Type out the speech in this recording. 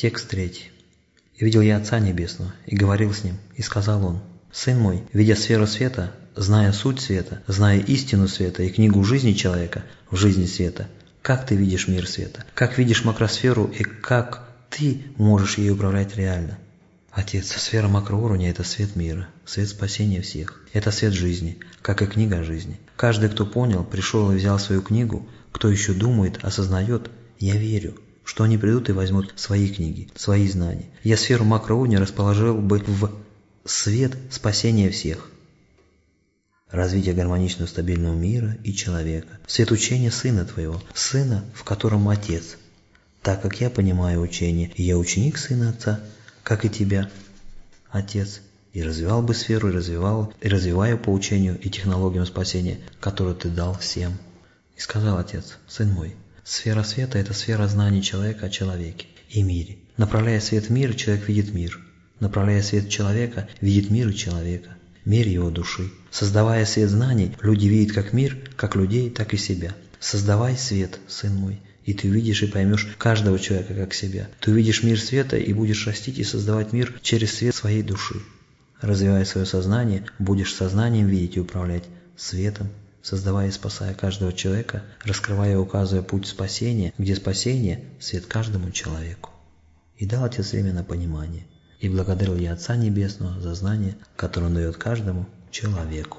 Текст третий. «И видел я Отца Небесного, и говорил с Ним, и сказал Он, «Сын мой, видя сферу света, зная суть света, зная истину света и книгу жизни человека в жизни света, как ты видишь мир света, как видишь макросферу и как ты можешь ей управлять реально?» Отец, сфера макроуровня – это свет мира, свет спасения всех. Это свет жизни, как и книга жизни. Каждый, кто понял, пришел и взял свою книгу, кто еще думает, осознает, я верю, что они придут и возьмут свои книги, свои знания. Я сферу макроуровня расположил бы в свет спасения всех. Развитие гармоничного стабильного мира и человека. Свет учения Сына Твоего, Сына, в котором Отец. Так как я понимаю учение, я ученик Сына Отца, как и тебя, Отец, и развивал бы сферу, и развивал, и развиваю по учению и технологиям спасения, которую Ты дал всем. И сказал Отец, Сын мой, Сфера света – это сфера знаний человека о человеке и мире. Направляя свет в мир, человек видит мир. Направляя свет человека, видит мир и человека, мир его души. Создавая свет знаний, люди видят как мир, как людей, так и себя. Создавай свет, сын мой, и ты увидишь и поймешь каждого человека как себя. Ты увидишь мир света и будешь растить и создавать мир через свет своей души. Развивая свое сознание, будешь сознанием видеть и управлять светом, создавая и спасая каждого человека, раскрывая и указывая путь спасения, где спасение – свет каждому человеку. И дал Отец время на понимание. И благодарил я Отца Небесного за знание, которое он дает каждому человеку.